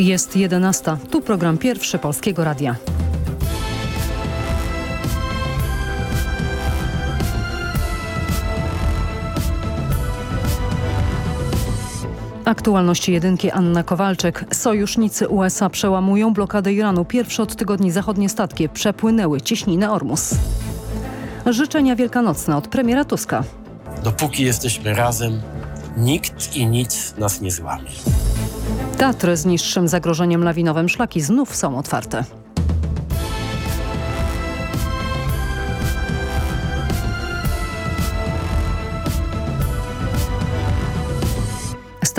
Jest 11. Tu program pierwszy Polskiego Radia. Aktualności jedynki Anna Kowalczyk. Sojusznicy USA przełamują blokadę Iranu. Pierwsze od tygodni zachodnie statki przepłynęły cieśninę Ormus. Życzenia wielkanocne od premiera Tuska. Dopóki jesteśmy razem, nikt i nic nas nie złamie. Tatry z niższym zagrożeniem lawinowym szlaki znów są otwarte.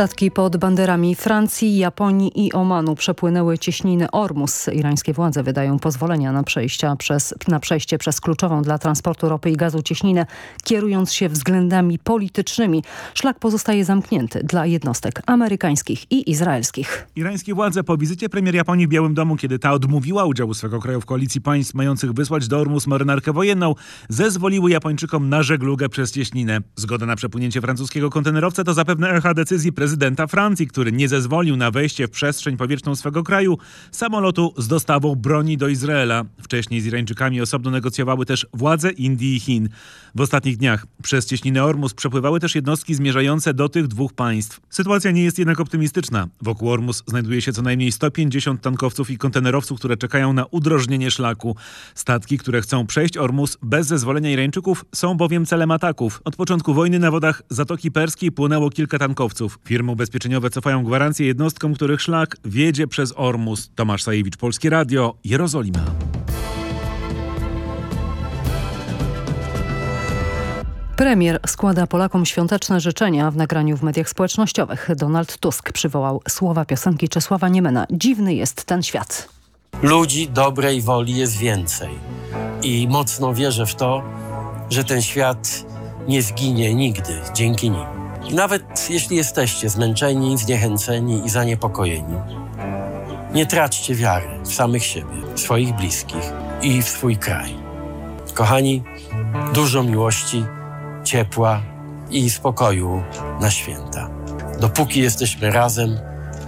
Statki pod banderami Francji, Japonii i Omanu przepłynęły cieśniny Ormus. Irańskie władze wydają pozwolenia na, przejścia przez, na przejście przez kluczową dla transportu ropy i gazu cieśninę, kierując się względami politycznymi. Szlak pozostaje zamknięty dla jednostek amerykańskich i izraelskich. Irańskie władze po wizycie premier Japonii w Białym Domu, kiedy ta odmówiła udziału swego kraju w koalicji państw mających wysłać do Ormus marynarkę wojenną, zezwoliły Japończykom na żeglugę przez cieśninę. Zgoda na przepłynięcie francuskiego kontenerowca to zapewne echa decyzji prezydenta Francji, który nie zezwolił na wejście w przestrzeń powietrzną swego kraju samolotu z dostawą broni do Izraela. Wcześniej z Irańczykami osobno negocjowały też władze Indii i Chin. W ostatnich dniach przez cieśninę Ormus przepływały też jednostki zmierzające do tych dwóch państw. Sytuacja nie jest jednak optymistyczna. Wokół Ormus znajduje się co najmniej 150 tankowców i kontenerowców, które czekają na udrożnienie szlaku. Statki, które chcą przejść Ormus bez zezwolenia Irańczyków są bowiem celem ataków. Od początku wojny na wodach Zatoki Perskiej płynęło kilka tankowców. Firmy ubezpieczeniowe cofają gwarancje jednostkom, których szlak wiedzie przez Ormus. Tomasz Sajewicz, Polskie Radio, Jerozolima. Premier składa Polakom świąteczne życzenia w nagraniu w mediach społecznościowych. Donald Tusk przywołał słowa piosenki Czesława Niemena. Dziwny jest ten świat. Ludzi dobrej woli jest więcej. I mocno wierzę w to, że ten świat nie zginie nigdy dzięki nim. I nawet jeśli jesteście zmęczeni, zniechęceni i zaniepokojeni, nie traćcie wiary w samych siebie, w swoich bliskich i w swój kraj. Kochani, dużo miłości, ciepła i spokoju na święta. Dopóki jesteśmy razem,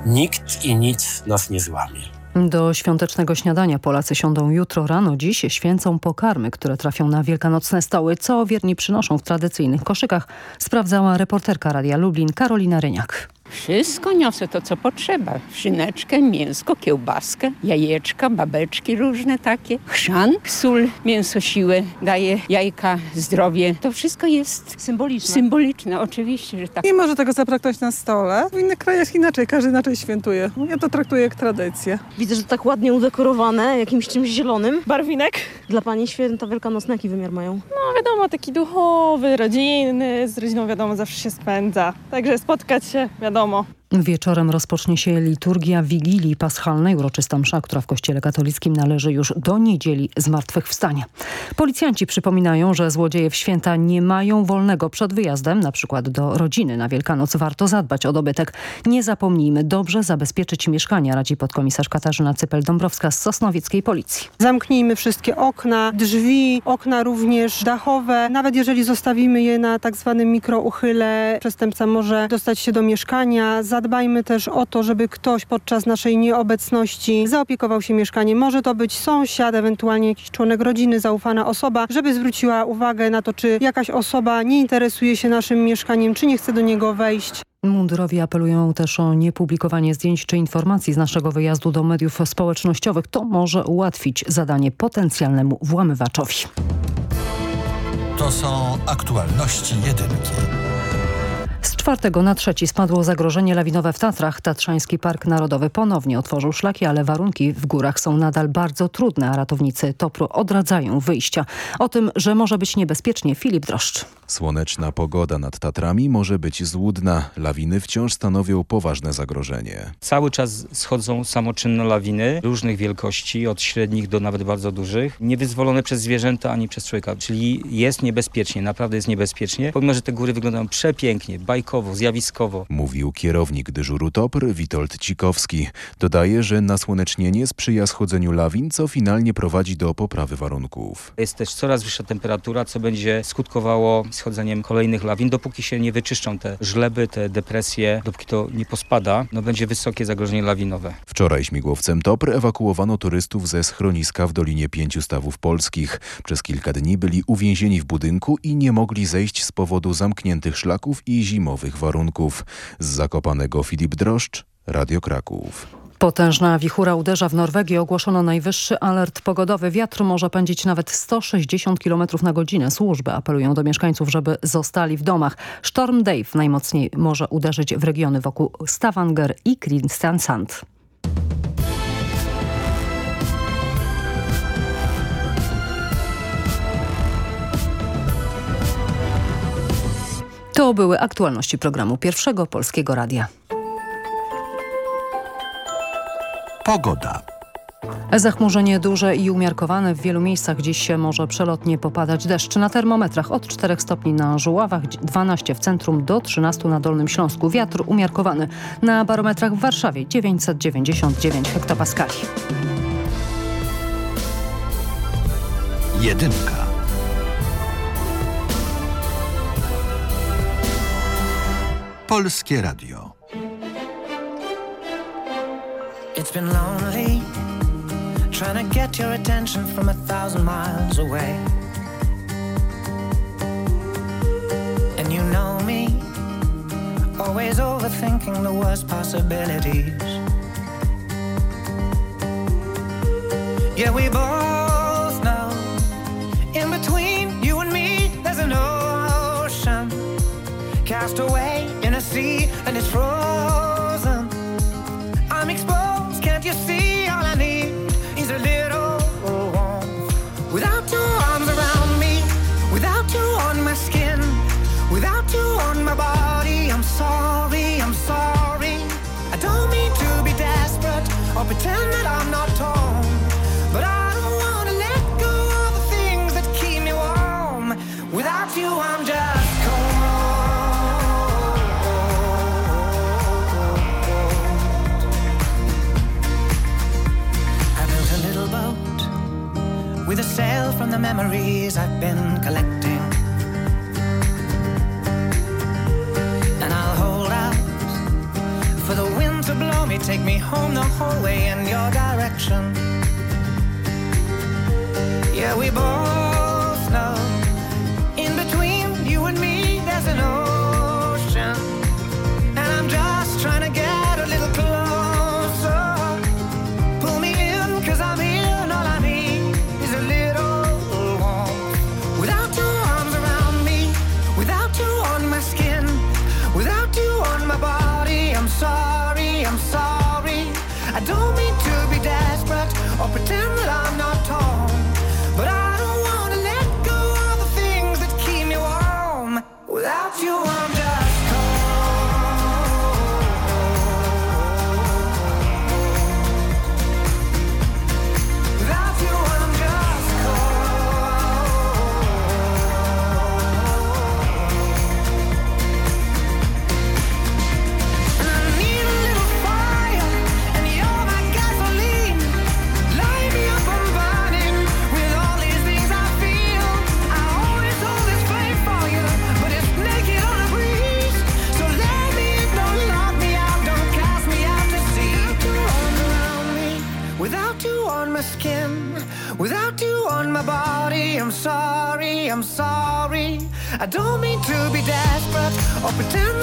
nikt i nic nas nie złamie. Do świątecznego śniadania Polacy siądą jutro rano. Dziś święcą pokarmy, które trafią na wielkanocne stoły. Co wierni przynoszą w tradycyjnych koszykach, sprawdzała reporterka Radia Lublin Karolina Ryniak. Wszystko niosę to, co potrzeba. Szyneczkę, mięsko, kiełbaskę, jajeczka, babeczki różne takie, chrzan, sól, mięso, siłę, daje jajka, zdrowie. To wszystko jest Symboliczne. symboliczne, oczywiście, że tak. Nie może tego zabraknąć na stole. W innych krajach inaczej, każdy inaczej świętuje. Ja to traktuję jak tradycję. Widzę, że to tak ładnie udekorowane jakimś czymś zielonym. Barwinek? Dla Pani święta wielkanocne jaki wymiar mają? No wiadomo, taki duchowy, rodzinny, z rodziną wiadomo zawsze się spędza. Także spotkać się, wiadomo. domo. Wieczorem rozpocznie się liturgia Wigilii Paschalnej, uroczysta msza, która w kościele katolickim należy już do niedzieli zmartwychwstania. Policjanci przypominają, że złodzieje w święta nie mają wolnego przed wyjazdem, na przykład do rodziny na Wielkanoc. Warto zadbać o dobytek. Nie zapomnijmy dobrze zabezpieczyć mieszkania, radzi podkomisarz Katarzyna Cypel-Dąbrowska z Sosnowieckiej Policji. Zamknijmy wszystkie okna, drzwi, okna również dachowe. Nawet jeżeli zostawimy je na tak zwanym mikrouchyle, przestępca może dostać się do mieszkania. Zadbajmy też o to, żeby ktoś podczas naszej nieobecności zaopiekował się mieszkaniem. Może to być sąsiad, ewentualnie jakiś członek rodziny, zaufana osoba, żeby zwróciła uwagę na to, czy jakaś osoba nie interesuje się naszym mieszkaniem, czy nie chce do niego wejść. Mundurowi apelują też o niepublikowanie zdjęć czy informacji z naszego wyjazdu do mediów społecznościowych. To może ułatwić zadanie potencjalnemu włamywaczowi. To są aktualności jedynki. Z czwartego na trzeci spadło zagrożenie lawinowe w Tatrach. Tatrzański Park Narodowy ponownie otworzył szlaki, ale warunki w górach są nadal bardzo trudne, a ratownicy Topru odradzają wyjścia. O tym, że może być niebezpiecznie, Filip Droszcz. Słoneczna pogoda nad Tatrami może być złudna. Lawiny wciąż stanowią poważne zagrożenie. Cały czas schodzą samoczynne lawiny różnych wielkości, od średnich do nawet bardzo dużych, niewyzwolone przez zwierzęta ani przez człowieka. Czyli jest niebezpiecznie, naprawdę jest niebezpiecznie, pomimo że te góry wyglądają przepięknie, bajkowo, zjawiskowo. Mówił kierownik dyżuru TOPR Witold Cikowski. Dodaje, że nasłonecznienie sprzyja schodzeniu lawin, co finalnie prowadzi do poprawy warunków. Jest też coraz wyższa temperatura, co będzie skutkowało schodzeniem kolejnych lawin. Dopóki się nie wyczyszczą te żleby, te depresje, dopóki to nie pospada, no będzie wysokie zagrożenie lawinowe. Wczoraj śmigłowcem TOPR ewakuowano turystów ze schroniska w Dolinie Pięciu Stawów Polskich. Przez kilka dni byli uwięzieni w budynku i nie mogli zejść z powodu zamkniętych szlaków i zimowych warunków. Z Zakopanego Filip Droszcz, Radio Kraków. Potężna wichura uderza w Norwegii. Ogłoszono najwyższy alert pogodowy. Wiatr może pędzić nawet 160 km na godzinę. Służby apelują do mieszkańców, żeby zostali w domach. Sztorm Dave najmocniej może uderzyć w regiony wokół Stavanger i Kristiansand. To były aktualności programu Pierwszego Polskiego Radia. Pogoda. Zachmurzenie duże i umiarkowane. W wielu miejscach dziś się może przelotnie popadać deszcz. Na termometrach od 4 stopni na Żuławach, 12 w centrum do 13 na Dolnym Śląsku. Wiatr umiarkowany. Na barometrach w Warszawie 999 hektopaskali. Jedynka. Polskie Radio. It's been lonely trying to get your attention from a thousand miles away. And you know me, always overthinking the worst possibilities. Yeah, we both know in between you and me, there's an ocean cast away in a sea and it's frozen. From the memories I've been collecting. Take me home the whole way in your direction. Yeah, we both know I don't mean to be desperate or pretend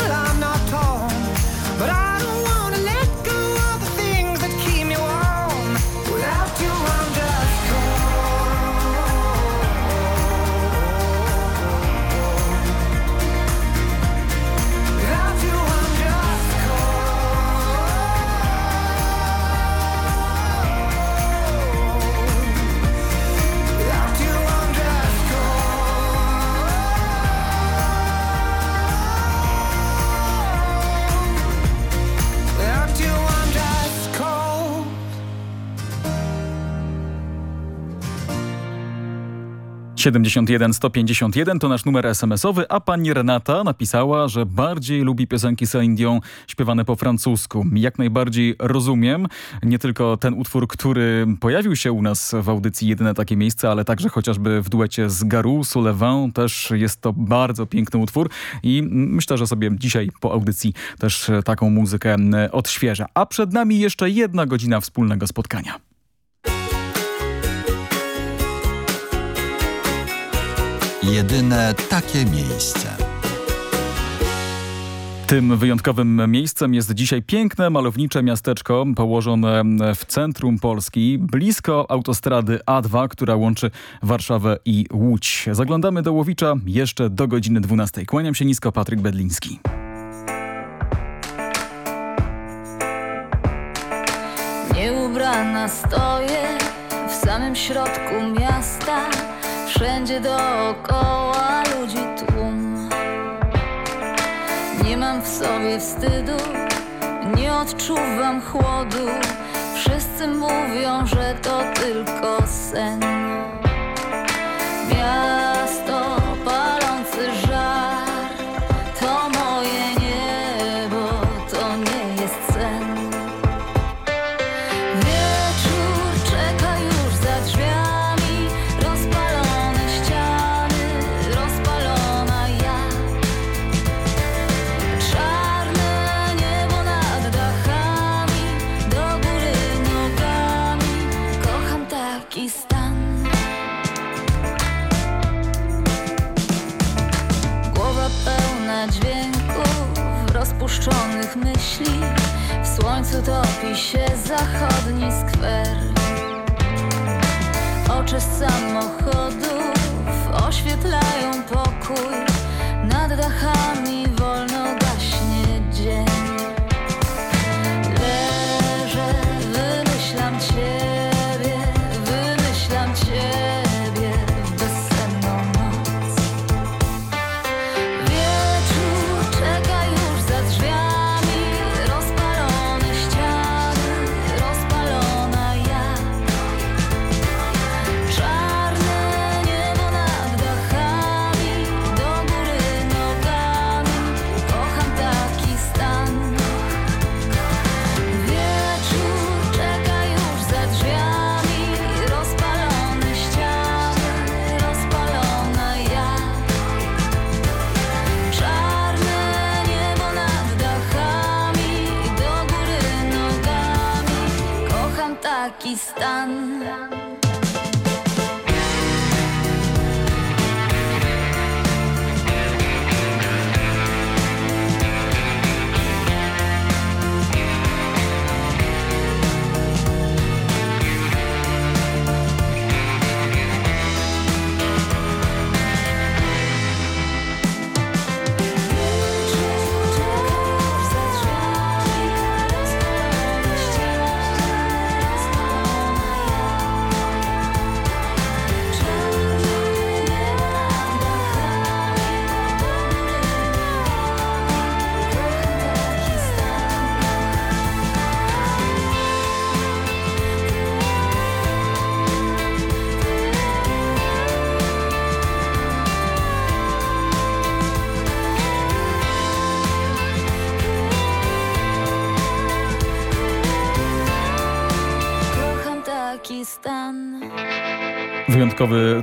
71 151 to nasz numer SMS-owy, a pani Renata napisała, że bardziej lubi piosenki Celine Dion śpiewane po francusku. Jak najbardziej rozumiem nie tylko ten utwór, który pojawił się u nas w audycji Jedyne takie miejsce, ale także chociażby w duecie z Garou, Sullivan. Też jest to bardzo piękny utwór i myślę, że sobie dzisiaj po audycji też taką muzykę odświeża. A przed nami jeszcze jedna godzina wspólnego spotkania. Jedyne takie miejsce. Tym wyjątkowym miejscem jest dzisiaj piękne, malownicze miasteczko położone w centrum Polski, blisko autostrady A2, która łączy Warszawę i Łódź. Zaglądamy do Łowicza jeszcze do godziny 12. Kłaniam się nisko, Patryk Bedliński. Nieubrana stoję w samym środku miasta Wszędzie dookoła ludzi tłum. Nie mam w sobie wstydu, nie odczuwam chłodu. Wszyscy mówią, że to tylko sen. Miasto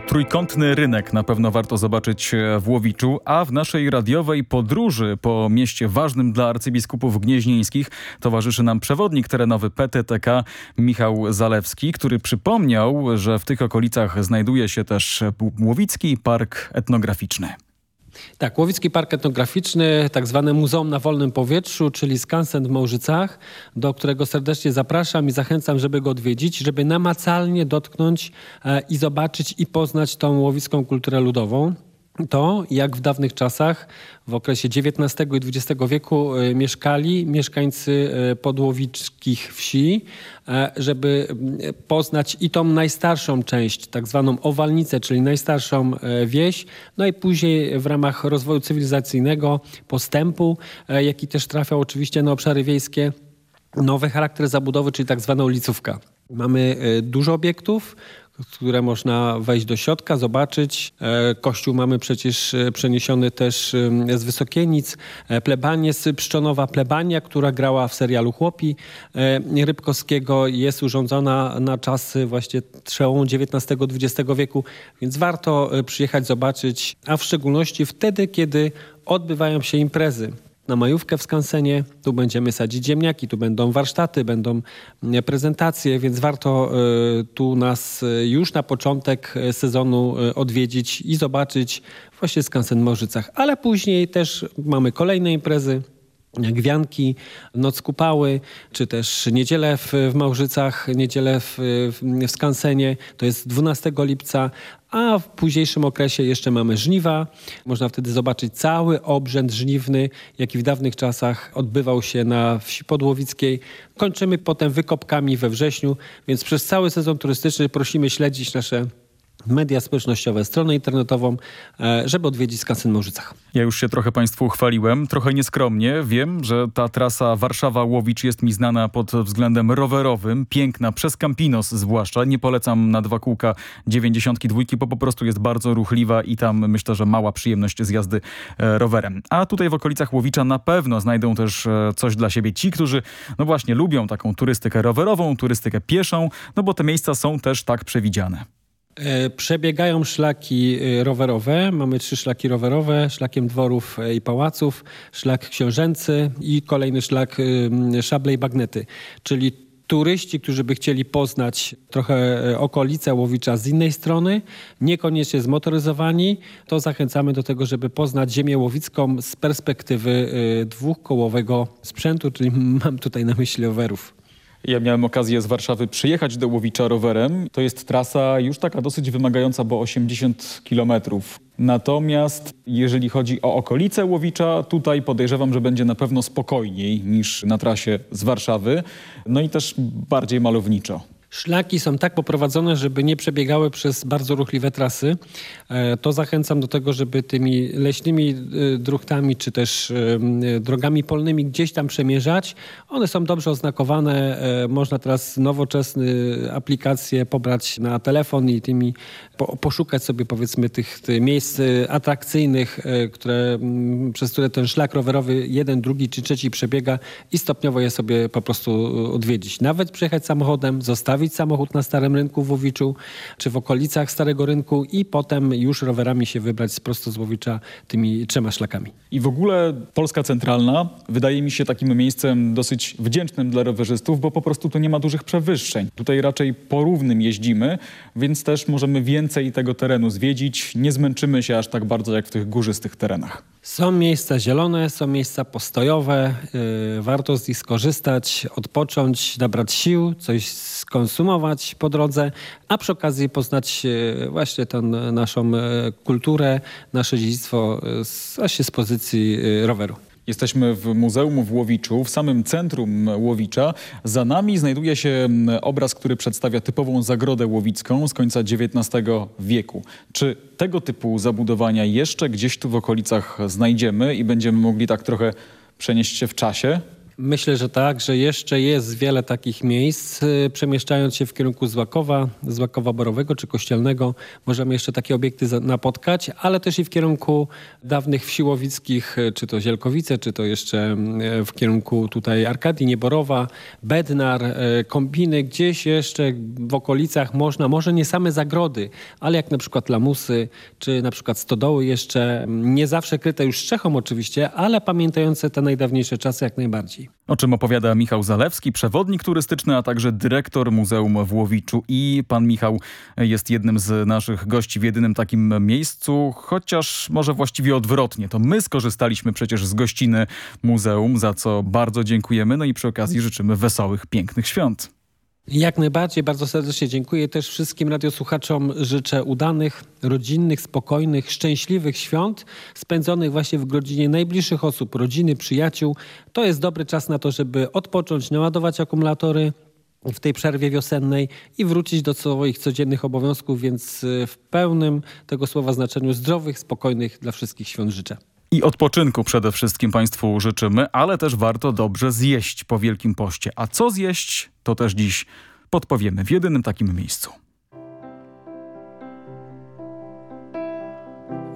Trójkątny rynek na pewno warto zobaczyć w Łowiczu, a w naszej radiowej podróży po mieście ważnym dla arcybiskupów gnieźnieńskich towarzyszy nam przewodnik terenowy PTTK Michał Zalewski, który przypomniał, że w tych okolicach znajduje się też Łowicki Park Etnograficzny. Tak, Łowicki Park Etnograficzny, tak zwane Muzeum na Wolnym Powietrzu, czyli skansen w Małżycach, do którego serdecznie zapraszam i zachęcam, żeby go odwiedzić, żeby namacalnie dotknąć e, i zobaczyć i poznać tą łowicką kulturę ludową. To, jak w dawnych czasach, w okresie XIX i XX wieku e, mieszkali mieszkańcy e, podłowiczkich wsi, e, żeby poznać i tą najstarszą część, tak zwaną Owalnicę, czyli najstarszą wieś, no i później w ramach rozwoju cywilizacyjnego, postępu, jaki też trafiał oczywiście na obszary wiejskie, nowy charakter zabudowy, czyli tak zwana ulicówka. Mamy dużo obiektów, które można wejść do środka, zobaczyć. E, Kościół mamy przecież e, przeniesiony też e, z Wysokienic. Plebanie z Pszczonowa, plebania, która grała w serialu Chłopi Rybkowskiego jest urządzona na czasy właśnie przełomu XIX-XX wieku, więc warto przyjechać, zobaczyć, a w szczególności wtedy, kiedy odbywają się imprezy na majówkę w skansenie. Tu będziemy sadzić ziemniaki, tu będą warsztaty, będą e, prezentacje, więc warto e, tu nas e, już na początek sezonu odwiedzić i zobaczyć właśnie skansen w Morzycach. Ale później też mamy kolejne imprezy. Jak wianki, noc kupały, czy też niedzielę w, w Małżycach, niedzielę w, w, w Skansenie, to jest 12 lipca, a w późniejszym okresie jeszcze mamy żniwa. Można wtedy zobaczyć cały obrzęd żniwny, jaki w dawnych czasach odbywał się na wsi podłowickiej. Kończymy potem wykopkami we wrześniu, więc przez cały sezon turystyczny prosimy śledzić nasze media społecznościowe, stronę internetową, e, żeby odwiedzić skansen w Małżycach. Ja już się trochę Państwu chwaliłem, trochę nieskromnie. Wiem, że ta trasa Warszawa-Łowicz jest mi znana pod względem rowerowym. Piękna, przez Campinos zwłaszcza. Nie polecam na dwa kółka 92, bo po prostu jest bardzo ruchliwa i tam myślę, że mała przyjemność z jazdy e, rowerem. A tutaj w okolicach Łowicza na pewno znajdą też e, coś dla siebie ci, którzy no właśnie lubią taką turystykę rowerową, turystykę pieszą, no bo te miejsca są też tak przewidziane. E, Przebiegają szlaki e, rowerowe. Mamy trzy szlaki rowerowe, szlakiem dworów e, i pałaców, szlak książęcy i kolejny szlak szable i bagnety. Czyli turyści, którzy by chcieli poznać trochę okolice Łowicza z innej strony, niekoniecznie zmotoryzowani, to zachęcamy do tego, żeby poznać ziemię łowicką z perspektywy dwukołowego sprzętu, czyli mam tutaj na myśli rowerów. Ja miałem okazję z Warszawy przyjechać do Łowicza rowerem. To jest trasa już taka dosyć wymagająca, bo 80 kilometrów. Natomiast jeżeli chodzi o okolice Łowicza, tutaj podejrzewam, że będzie na pewno spokojniej niż na trasie z Warszawy. No i też bardziej malowniczo. Szlaki są tak poprowadzone, żeby nie przebiegały przez bardzo ruchliwe trasy. E, To zachęcam do tego, żeby tymi leśnymi e, druchtami czy też e, drogami polnymi gdzieś tam przemierzać. One są dobrze oznakowane. Można teraz nowoczesne aplikacje pobrać na telefon i tymi po, poszukać sobie powiedzmy tych, tych miejsc atrakcyjnych, które, mm, przez które ten szlak rowerowy jeden, drugi czy trzeci przebiega i stopniowo je sobie po prostu odwiedzić. Nawet przyjechać samochodem, zostawić samochód na Starym Rynku w Łowiczu czy w okolicach Starego Rynku i potem już rowerami się wybrać prosto z Łowicza tymi trzema szlakami. I w ogóle Polska Centralna wydaje mi się takim miejscem dosyć wdzięcznym dla rowerzystów, bo po prostu tu nie ma dużych przewyższeń. Tutaj raczej po równym jeździmy, więc też możemy więcej tego terenu zwiedzić. Nie zmęczymy się aż tak bardzo jak w tych górzystych terenach. Są miejsca zielone, są miejsca postojowe. Yy, warto z nich skorzystać, odpocząć, nabrać sił, coś skonsumować po drodze, a przy okazji poznać yy, właśnie tę naszą yy, kulturę, nasze dziedzictwo właśnie z pozycji roweru. Jesteśmy w Muzeum w Łowiczu, w samym centrum Łowicza. Za nami znajduje się mm, obraz, który przedstawia typową zagrodę łowicką z końca XIX wieku. Czy tego typu zabudowania jeszcze gdzieś tu w okolicach znajdziemy i będziemy mogli tak trochę przenieść się w czasie? Myślę, że tak, że jeszcze jest wiele takich miejsc. Y, Przemieszczając się w kierunku Złakowa, Złakowa Borowego czy Kościelnego, możemy jeszcze takie obiekty napotkać, ale też i w kierunku dawnych wsi łowickich, y, czy to Zielkowice, czy to jeszcze y, w kierunku tutaj Arkadii, Nieborowa, Bednar, Kombiny, gdzieś jeszcze w okolicach można, może nie same zagrody, ale jak na przykład lamusy, czy na przykład stodoły jeszcze, mm, nie zawsze kryte już strzechą oczywiście, ale pamiętające te najdawniejsze czasy jak najbardziej. O czym opowiada Michał Zalewski, przewodnik turystyczny, a także dyrektor Muzeum w Łowiczu. I pan Michał jest jednym z naszych gości w jedynym takim miejscu, chociaż może właściwie odwrotnie. To my skorzystaliśmy przecież z gościny muzeum, za co bardzo dziękujemy. No i przy okazji życzymy wesołych, pięknych świąt. Jak najbardziej, bardzo serdecznie dziękuję też wszystkim radiosłuchaczom. Życzę udanych, rodzinnych, spokojnych, szczęśliwych świąt, spędzonych właśnie w godzinie najbliższych osób, rodziny, przyjaciół. To jest dobry czas na to, żeby odpocząć, naładować akumulatory w tej przerwie wiosennej i wrócić do swoich codziennych obowiązków, więc w pełnym tego słowa znaczeniu zdrowych, spokojnych dla wszystkich świąt życzę. I odpoczynku przede wszystkim Państwu życzymy, ale też warto dobrze zjeść po Wielkim Poście. A co zjeść, to też dziś podpowiemy w jedynym takim miejscu.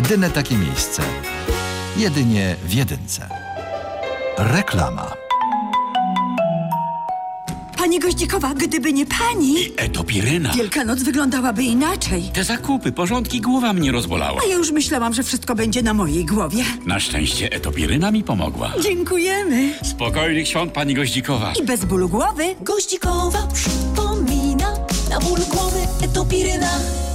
Jedyne takie miejsce. Jedynie w jedynce. Reklama. Pani Goździkowa, gdyby nie pani, Etopiryna. Wielkanoc wyglądałaby inaczej. Te zakupy, porządki, głowa mnie rozbolała. A ja już myślałam, że wszystko będzie na mojej głowie. Na szczęście etopiryna mi pomogła. Dziękujemy. Spokojnych świąt, pani Goździkowa. I bez bólu głowy. Goździkowa przypomina na ból głowy etopiryna.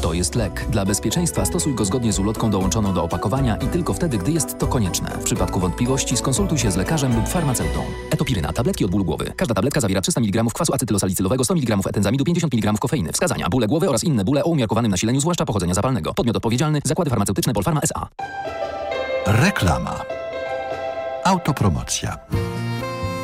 To jest lek. Dla bezpieczeństwa stosuj go zgodnie z ulotką dołączoną do opakowania i tylko wtedy, gdy jest to konieczne. W przypadku wątpliwości skonsultuj się z lekarzem lub farmaceutą. Etopiryna. Tabletki od bólu głowy. Każda tabletka zawiera 300 mg kwasu acetylosalicylowego, 100 mg etenzamidu, 50 mg kofeiny. Wskazania. Bóle głowy oraz inne bóle o umiarkowanym nasileniu, zwłaszcza pochodzenia zapalnego. Podmiot odpowiedzialny. Zakłady farmaceutyczne Polfarma S.A. Reklama. Autopromocja.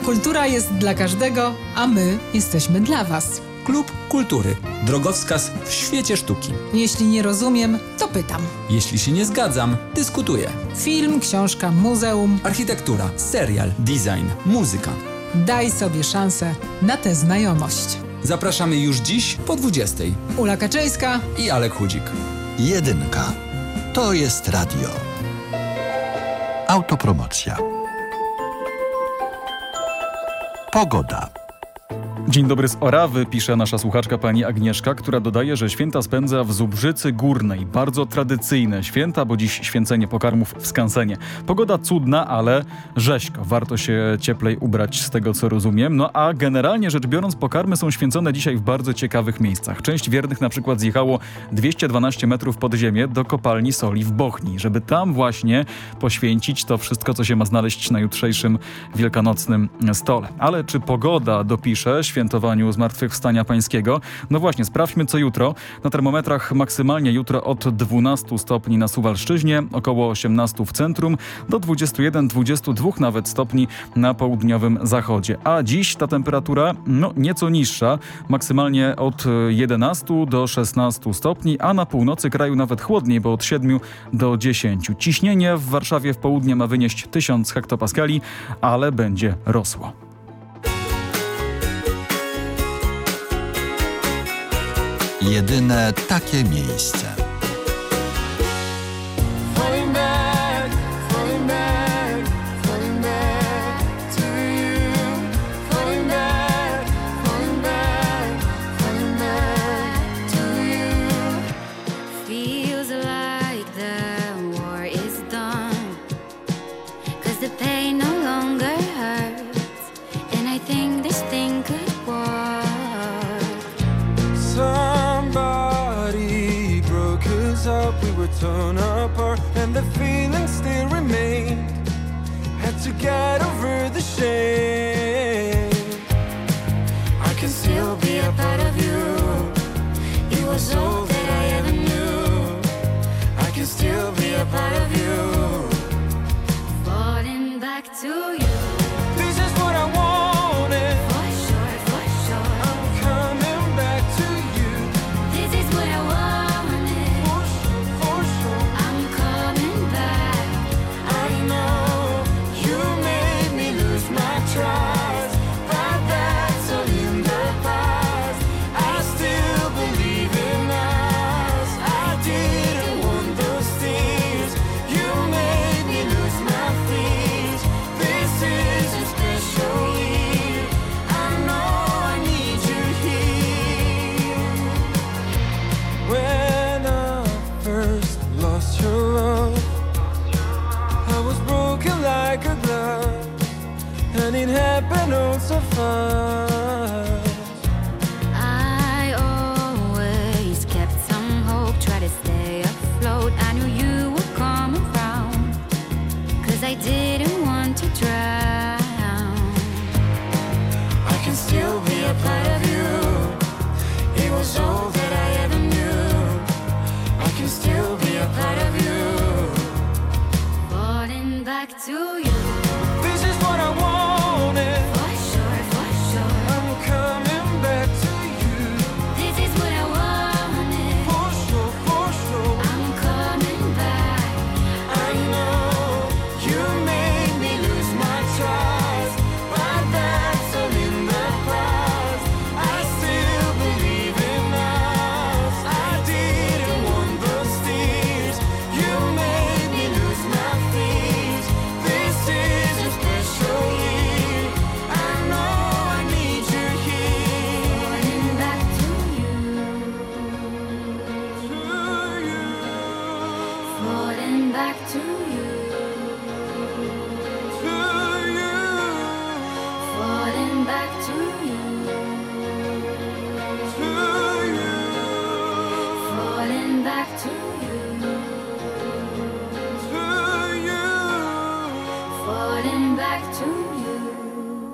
Kultura jest dla każdego, a my jesteśmy dla Was. Klub Kultury. Drogowskaz w świecie sztuki. Jeśli nie rozumiem, to pytam. Jeśli się nie zgadzam, dyskutuję. Film, książka, muzeum. Architektura, serial, design, muzyka. Daj sobie szansę na tę znajomość. Zapraszamy już dziś po 20. Ula Kaczyńska i Alek Chudzik. Jedynka. To jest radio. Autopromocja. Pogoda. Dzień dobry z Orawy, pisze nasza słuchaczka pani Agnieszka, która dodaje, że święta spędza w Zubrzycy Górnej. Bardzo tradycyjne święta, bo dziś święcenie pokarmów w skansenie. Pogoda cudna, ale rzeźko. Warto się cieplej ubrać z tego, co rozumiem. No a generalnie rzecz biorąc, pokarmy są święcone dzisiaj w bardzo ciekawych miejscach. Część wiernych na przykład zjechało 212 metrów pod ziemię do kopalni soli w Bochni, żeby tam właśnie poświęcić to wszystko, co się ma znaleźć na jutrzejszym wielkanocnym stole. Ale czy pogoda dopisze świętowaniu Zmartwychwstania Pańskiego? No właśnie, sprawdźmy co jutro. Na termometrach maksymalnie jutro od 12 stopni na Suwalszczyźnie, około 18 w centrum, do 21-22 nawet stopni na południowym zachodzie. A dziś ta temperatura no nieco niższa, maksymalnie od 11 do 16 stopni, a na północy kraju nawet chłodniej, bo od 7 do 10. Ciśnienie w Warszawie w południe ma wynieść 1000 hektopaskali, ale będzie rosło. Jedyne takie miejsce. say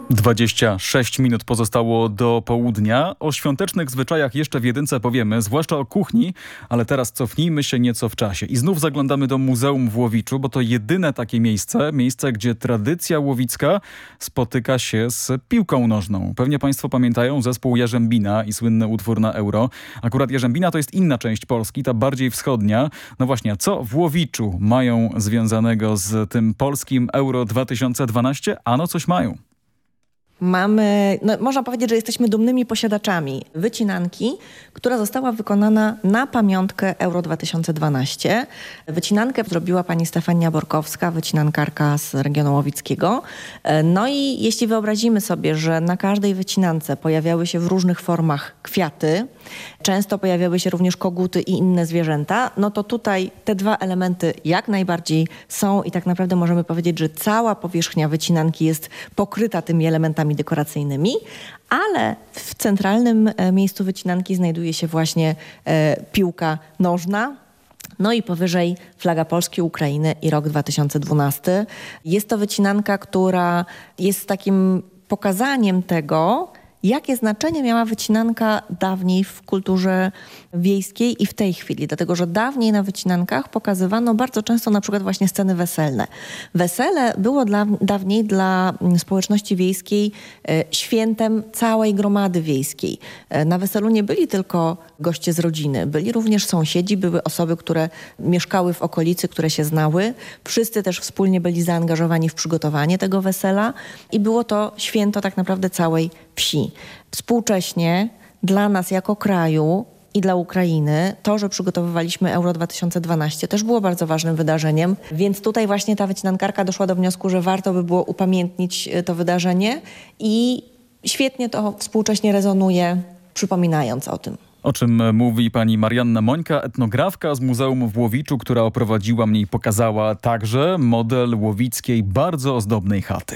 26 minut pozostało do południa. O świątecznych zwyczajach jeszcze w jedynce powiemy, zwłaszcza o kuchni, ale teraz cofnijmy się nieco w czasie. I znów zaglądamy do Muzeum w Łowiczu, bo to jedyne takie miejsce, miejsce, gdzie tradycja łowicka spotyka się z piłką nożną. Pewnie Państwo pamiętają zespół Jarzębina i słynny utwór na euro. Akurat Jarzębina to jest inna część Polski, ta bardziej wschodnia. No właśnie, co w Łowiczu mają związanego z tym polskim Euro 2012? Ano coś mają. Mamy, no, można powiedzieć, że jesteśmy dumnymi posiadaczami wycinanki, która została wykonana na pamiątkę Euro 2012. Wycinankę zrobiła pani Stefania Borkowska, wycinankarka z regionu łowickiego. E, No i jeśli wyobrazimy sobie, że na każdej wycinance pojawiały się w różnych formach kwiaty, często pojawiały się również koguty i inne zwierzęta, no to tutaj te dwa elementy jak najbardziej są i tak naprawdę możemy powiedzieć, że cała powierzchnia wycinanki jest pokryta tymi elementami dekoracyjnymi, ale w centralnym e, miejscu wycinanki znajduje się właśnie e, piłka nożna, no i powyżej flaga Polski, Ukrainy i rok 2012. Jest to wycinanka, która jest takim pokazaniem tego, jakie znaczenie miała wycinanka dawniej w kulturze wiejskiej i w tej chwili. Dlatego, że dawniej na wycinankach pokazywano bardzo często na przykład właśnie sceny weselne. Wesele było dla, dawniej dla społeczności wiejskiej e, świętem całej gromady wiejskiej. E, Na weselu nie byli tylko goście z rodziny, byli również sąsiedzi, były osoby, które mieszkały w okolicy, które się znały. Wszyscy też wspólnie byli zaangażowani w przygotowanie tego wesela i było to święto tak naprawdę całej wsi. Współcześnie dla nas jako kraju i dla Ukrainy to, że przygotowywaliśmy Euro 2012 też było bardzo ważnym wydarzeniem, więc tutaj właśnie ta wycinankarka doszła do wniosku, że warto by było upamiętnić e, to wydarzenie i świetnie to współcześnie rezonuje, przypominając o tym. O czym mówi pani Marianna Mońka, etnografka z Muzeum w Łowiczu, która oprowadziła mnie i pokazała także model łowickiej bardzo ozdobnej chaty.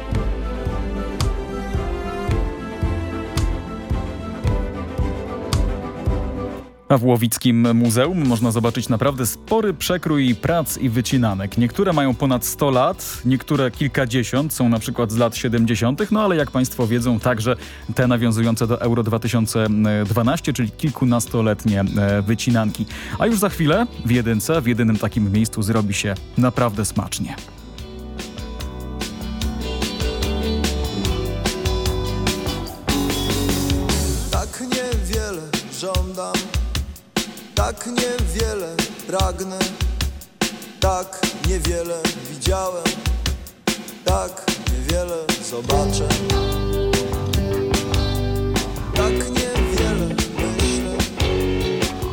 A w Łowickim Muzeum można zobaczyć naprawdę spory przekrój prac i wycinanek. Niektóre mają ponad 100 lat, niektóre kilkadziesiąt, są na przykład z lat 70., no ale jak Państwo wiedzą, także te nawiązujące do Euro 2012, czyli kilkunastoletnie e, wycinanki. A już za chwilę w jedynce, w jedynym takim miejscu zrobi się naprawdę smacznie. Tak niewiele żądam, tak niewiele pragnę, tak niewiele widziałem, tak niewiele zobaczę. Tak niewiele myślę,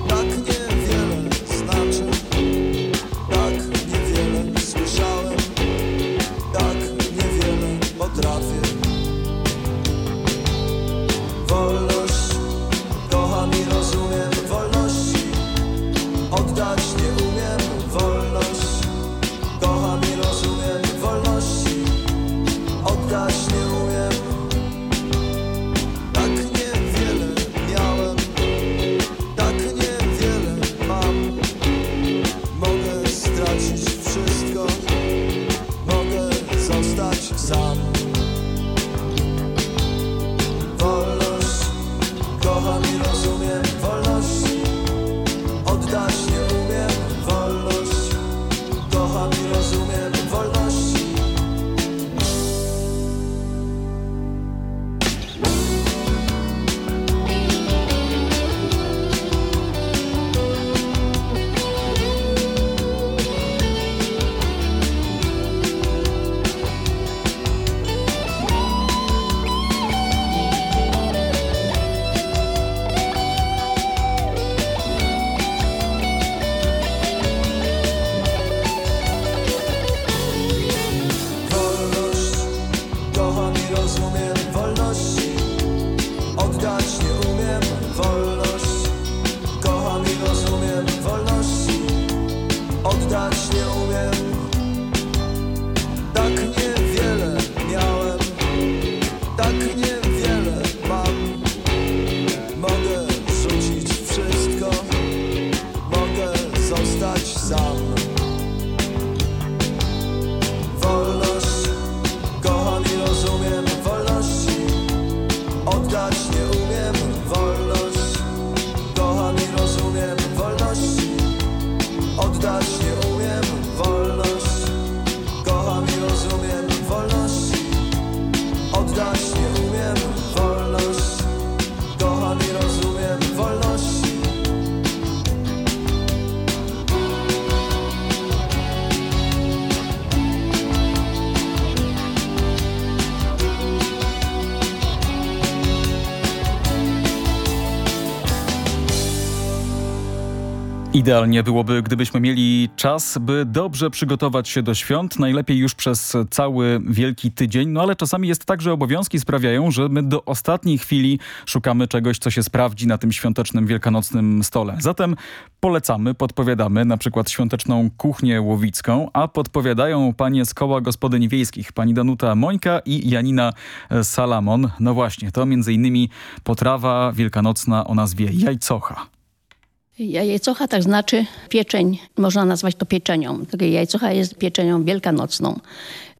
tak niewiele znaczy, tak niewiele słyszałem, tak niewiele potrafię. Wolność, touched Idealnie byłoby, gdybyśmy mieli czas, by dobrze przygotować się do świąt, najlepiej już przez cały wielki tydzień, no ale czasami jest tak, że obowiązki sprawiają, że my do ostatniej chwili szukamy czegoś, co się sprawdzi na tym świątecznym, wielkanocnym stole. Zatem polecamy, podpowiadamy na przykład świąteczną kuchnię łowicką, a podpowiadają panie z koła gospodyń wiejskich, pani Danuta Mońka i Janina Salamon. No właśnie, to między innymi potrawa wielkanocna o nazwie jajcocha. Jajcocha tak znaczy pieczeń, można nazwać to pieczenią. Jajcocha jest pieczenią wielkanocną.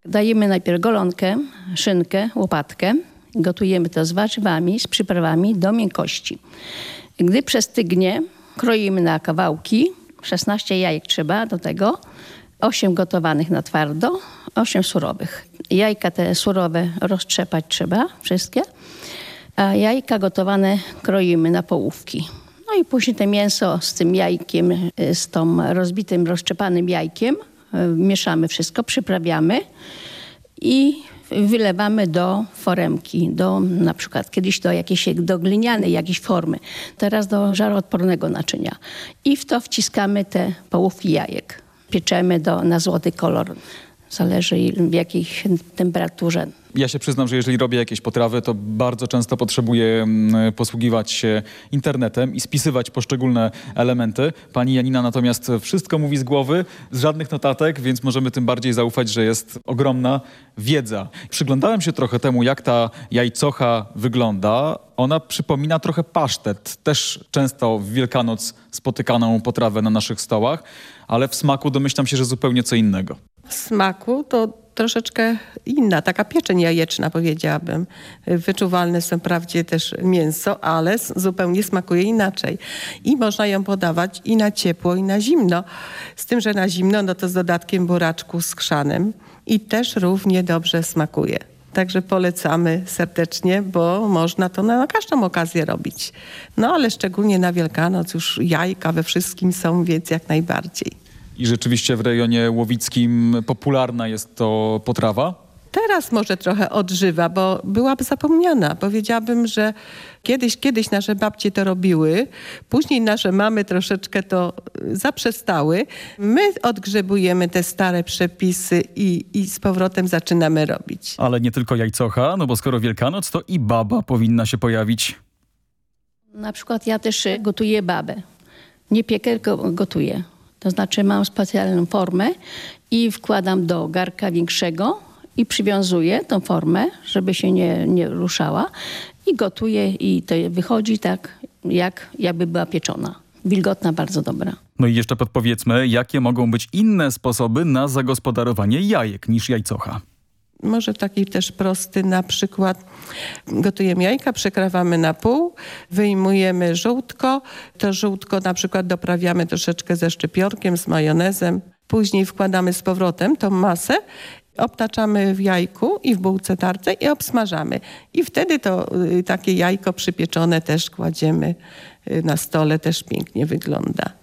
Dajemy najpierw golonkę, szynkę, łopatkę. Gotujemy to z warzywami, z przyprawami do miękkości. Gdy przestygnie, kroimy na kawałki. 16 jajek trzeba do tego. 8 gotowanych na twardo, 8 surowych. Jajka te surowe roztrzepać trzeba, wszystkie. A jajka gotowane kroimy na połówki. No i później to mięso z tym jajkiem, y, z tą rozbitym, rozczepanym jajkiem y, mieszamy wszystko, przyprawiamy i wylewamy do foremki, do na przykład kiedyś do jakiejś do glinianej jakiejś formy, teraz do żaroodpornego naczynia. I w to wciskamy te połówki jajek. Pieczemy do, na złoty kolor. Zależy w jakiej temperaturze ja się przyznam, że jeżeli robię jakieś potrawy, to bardzo często potrzebuję mm, posługiwać się internetem i spisywać poszczególne elementy. Pani Janina natomiast wszystko mówi z głowy, z żadnych notatek, więc możemy tym bardziej zaufać, że jest ogromna wiedza. Przyglądałem się trochę temu, jak ta jajcocha wygląda. Ona przypomina trochę pasztet, też często w Wielkanoc spotykaną potrawę na naszych stołach, ale w smaku domyślam się, że zupełnie co innego. Smaku to troszeczkę inna, taka pieczeń jajeczna powiedziałabym. Wyczuwalne są wprawdzie też mięso, ale zupełnie smakuje inaczej. I można ją podawać i na ciepło, i na zimno. Z tym, że na zimno, no to z dodatkiem buraczku z krzanem i też równie dobrze smakuje. Także polecamy serdecznie, bo można to na każdą okazję robić. No ale szczególnie na Wielkanoc już jajka we wszystkim są, więc jak najbardziej. I rzeczywiście w rejonie łowickim popularna jest to potrawa? Teraz może trochę odżywa, bo byłaby zapomniana. Powiedziałabym, że kiedyś, kiedyś nasze babcie to robiły, później nasze mamy troszeczkę to zaprzestały. My odgrzebujemy te stare przepisy i, i z powrotem zaczynamy robić. Ale nie tylko jajcocha, no bo skoro Wielkanoc, to i baba powinna się pojawić. Na przykład ja też gotuję babę. Nie piekę, tylko gotuję. To znaczy mam specjalną formę i wkładam do garka większego i przywiązuję tą formę, żeby się nie, nie ruszała i gotuję i to wychodzi tak, jak jakby była pieczona. Wilgotna, bardzo dobra. No i jeszcze podpowiedzmy, jakie mogą być inne sposoby na zagospodarowanie jajek niż jajcocha może taki też prosty, na przykład gotujemy jajka, przekrawamy na pół, wyjmujemy żółtko, to żółtko na przykład doprawiamy troszeczkę ze szczypiorkiem, z majonezem, później wkładamy z powrotem tą masę obtaczamy w jajku i w bułce tarce i obsmażamy. I wtedy to y, takie jajko przypieczone też kładziemy y, na stole, też pięknie wygląda.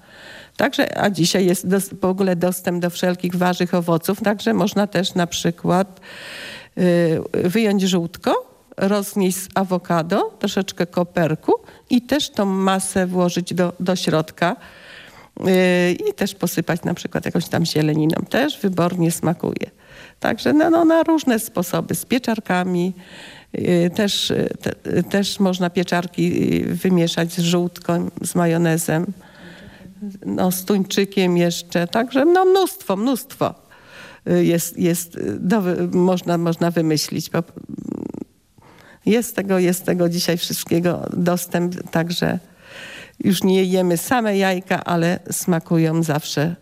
Także, a dzisiaj jest dos, w ogóle dostęp do wszelkich warzyw, owoców, także można też na przykład y, wyjąć żółtko, roznieść awokado, troszeczkę koperku i też tą masę włożyć do, do środka y, i też posypać na przykład jakąś tam zieleniną. Też wybornie smakuje. Także no, no, na różne sposoby, z pieczarkami, y, też, te, też można pieczarki y, wymieszać z żółtką, z majonezem no, z tuńczykiem jeszcze, także no mnóstwo, mnóstwo y, jest, jest y, do, można, można wymyślić. Jest tego, jest tego dzisiaj wszystkiego dostęp, także już nie jemy same jajka, ale smakują zawsze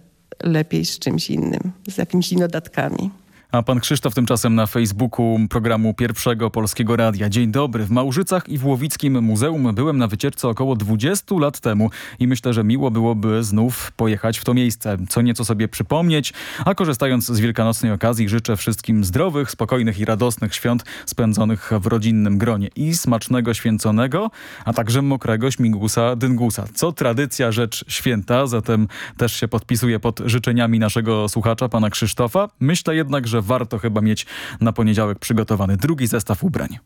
lepiej z czymś innym, z jakimiś dodatkami. A pan Krzysztof tymczasem na Facebooku programu Pierwszego Polskiego Radia. Dzień dobry. W Małżycach i w Łowickim Muzeum byłem na wycieczce około 20 lat temu i myślę, że miło byłoby znów pojechać w to miejsce. Co nieco sobie przypomnieć, a korzystając z wielkanocnej okazji życzę wszystkim zdrowych, spokojnych i radosnych świąt spędzonych w rodzinnym gronie i smacznego święconego, a także mokrego śmigusa dyngusa. Co tradycja, rzecz święta, zatem też się podpisuję pod życzeniami naszego słuchacza, pana Krzysztofa. Myślę jednak, że warto chyba mieć na poniedziałek przygotowany drugi zestaw ubrań.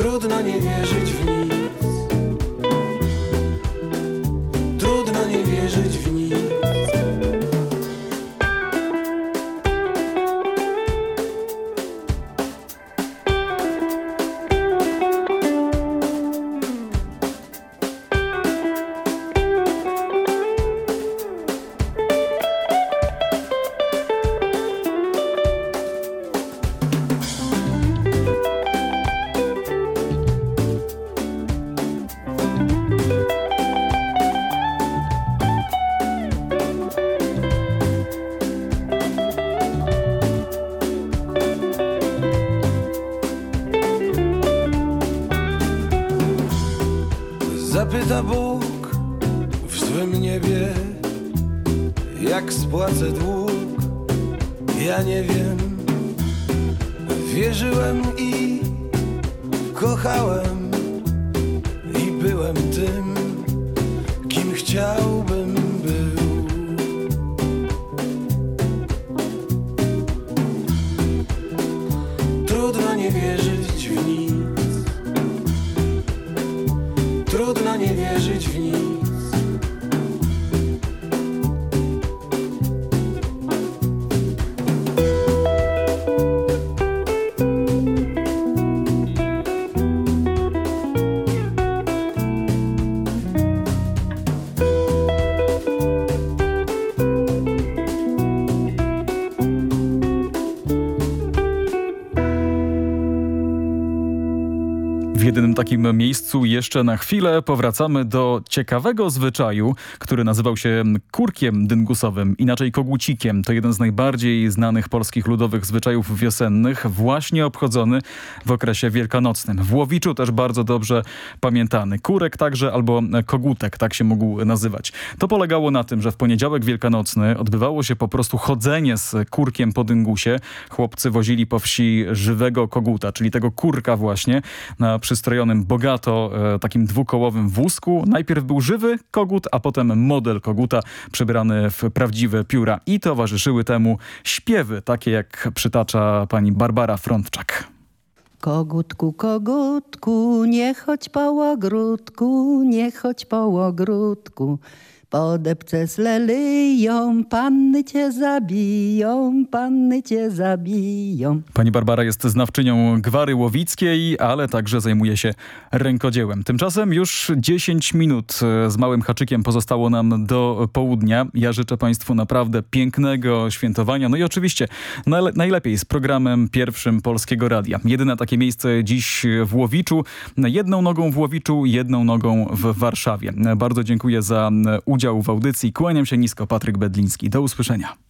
Trudno nie wierzyć w nic. Jedynym takim miejscu jeszcze na chwilę powracamy do ciekawego zwyczaju, który nazywał się kurkiem dyngusowym, inaczej kogucikiem. To jeden z najbardziej znanych polskich ludowych zwyczajów wiosennych, właśnie obchodzony w okresie wielkanocnym. W Łowiczu też bardzo dobrze pamiętany. Kurek także albo kogutek, tak się mógł nazywać. To polegało na tym, że w poniedziałek wielkanocny odbywało się po prostu chodzenie z kurkiem po dyngusie. Chłopcy wozili po wsi żywego koguta, czyli tego kurka właśnie, na przystrojonym bogato e, takim dwukołowym wózku. Najpierw był żywy kogut, a potem model koguta przebrany w prawdziwe pióra i towarzyszyły temu śpiewy, takie jak przytacza pani Barbara Frontczak. Kogutku, kogutku, nie chodź po ogródku, nie chodź po ogródku. Podepce z lelyją, panny cię zabiją, panny cię zabiją. Pani Barbara jest znawczynią gwary łowickiej, ale także zajmuje się rękodziełem. Tymczasem już 10 minut e, z małym haczykiem pozostało nam do południa. Ja życzę Państwu naprawdę pięknego świętowania. No i oczywiście najle najlepiej z programem pierwszym Polskiego Radia. Jedyne takie miejsce dziś w Łowiczu. Jedną nogą w Łowiczu, jedną nogą w Warszawie. Bardzo dziękuję za udział w audycji. Kłaniam się nisko, Patryk Bedliński. Do usłyszenia.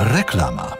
Reklama.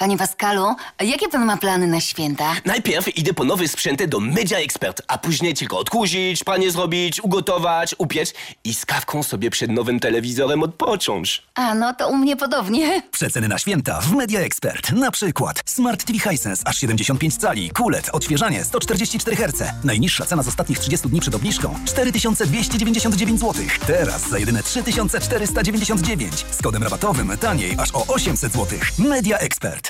Panie Pascalu, jakie pan ma plany na święta? Najpierw idę po nowe sprzęty do Media Expert, a później tylko odkurzyć, panie zrobić, ugotować, upiec i z kawką sobie przed nowym telewizorem odpocząć. A, no to u mnie podobnie. Przeceny na święta w Media Expert. Na przykład Smart TV Hisense aż 75 cali, QLED, odświeżanie 144 Hz. Najniższa cena z ostatnich 30 dni przed obniżką 4299 zł. Teraz za jedyne 3499. Z kodem rabatowym taniej aż o 800 zł. Media Expert.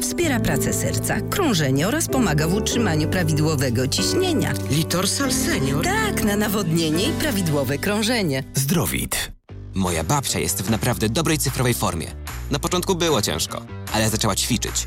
wspiera pracę serca, krążenie oraz pomaga w utrzymaniu prawidłowego ciśnienia. Litorsal Senior? Tak, na nawodnienie i prawidłowe krążenie. Zdrowit. Moja babcia jest w naprawdę dobrej cyfrowej formie. Na początku było ciężko, ale zaczęła ćwiczyć.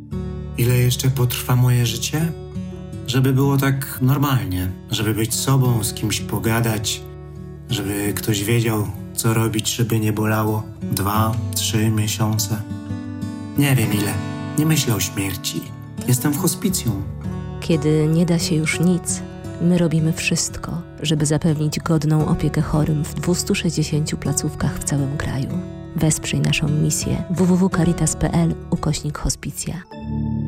Ile jeszcze potrwa moje życie? Żeby było tak normalnie, żeby być sobą, z kimś pogadać, żeby ktoś wiedział, co robić, żeby nie bolało dwa, trzy miesiące. Nie wiem ile. Nie myślę o śmierci. Jestem w hospicjum. Kiedy nie da się już nic, my robimy wszystko, żeby zapewnić godną opiekę chorym w 260 placówkach w całym kraju. Wesprzyj naszą misję www.caritas.pl ukośnik hospicja.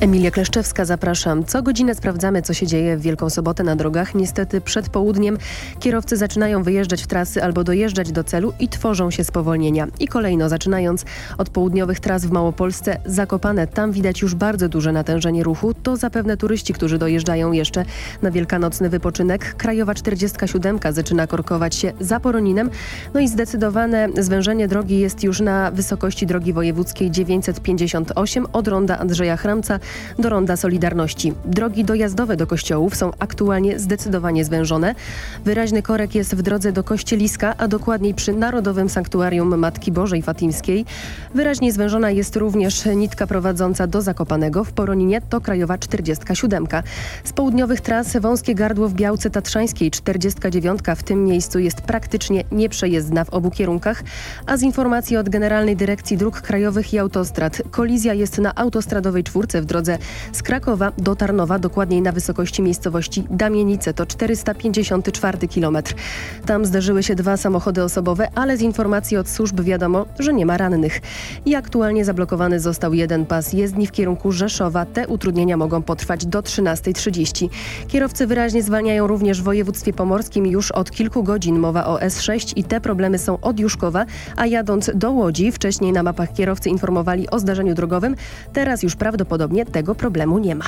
Emilia Kleszczewska, zapraszam. Co godzinę sprawdzamy, co się dzieje w Wielką Sobotę na drogach. Niestety przed południem kierowcy zaczynają wyjeżdżać w trasy albo dojeżdżać do celu i tworzą się spowolnienia. I kolejno, zaczynając od południowych tras w Małopolsce, Zakopane, tam widać już bardzo duże natężenie ruchu. To zapewne turyści, którzy dojeżdżają jeszcze na wielkanocny wypoczynek. Krajowa 47 zaczyna korkować się za Poroninem. No i zdecydowane zwężenie drogi jest już na wysokości drogi wojewódzkiej 958 od ronda Andrzeja Chramca do Ronda Solidarności. Drogi dojazdowe do kościołów są aktualnie zdecydowanie zwężone. Wyraźny korek jest w drodze do Kościeliska, a dokładniej przy Narodowym Sanktuarium Matki Bożej Fatimskiej. Wyraźnie zwężona jest również nitka prowadząca do Zakopanego. W Poroninie to Krajowa 47. Z południowych tras wąskie gardło w Białce Tatrzańskiej 49. W tym miejscu jest praktycznie nieprzejezdna w obu kierunkach. A z informacji od Generalnej Dyrekcji Dróg Krajowych i Autostrad kolizja jest na autostradowej czwórce w drodze z Krakowa do Tarnowa, dokładniej na wysokości miejscowości Damienice, to 454 km. Tam zdarzyły się dwa samochody osobowe, ale z informacji od służb wiadomo, że nie ma rannych. I aktualnie zablokowany został jeden pas jezdni w kierunku Rzeszowa. Te utrudnienia mogą potrwać do 13.30. Kierowcy wyraźnie zwalniają również w województwie pomorskim już od kilku godzin. Mowa o S6 i te problemy są od Juszkowa, a jadąc do Łodzi, wcześniej na mapach kierowcy informowali o zdarzeniu drogowym, teraz już prawdopodobnie tego problemu nie ma.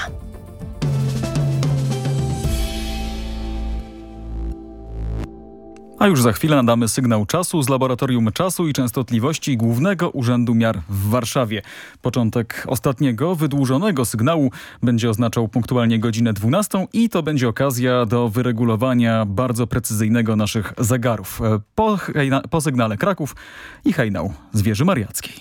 A już za chwilę nadamy sygnał czasu z Laboratorium Czasu i Częstotliwości Głównego Urzędu Miar w Warszawie. Początek ostatniego, wydłużonego sygnału będzie oznaczał punktualnie godzinę 12 i to będzie okazja do wyregulowania bardzo precyzyjnego naszych zegarów. Po, po sygnale Kraków i hejnał z wieży mariackiej.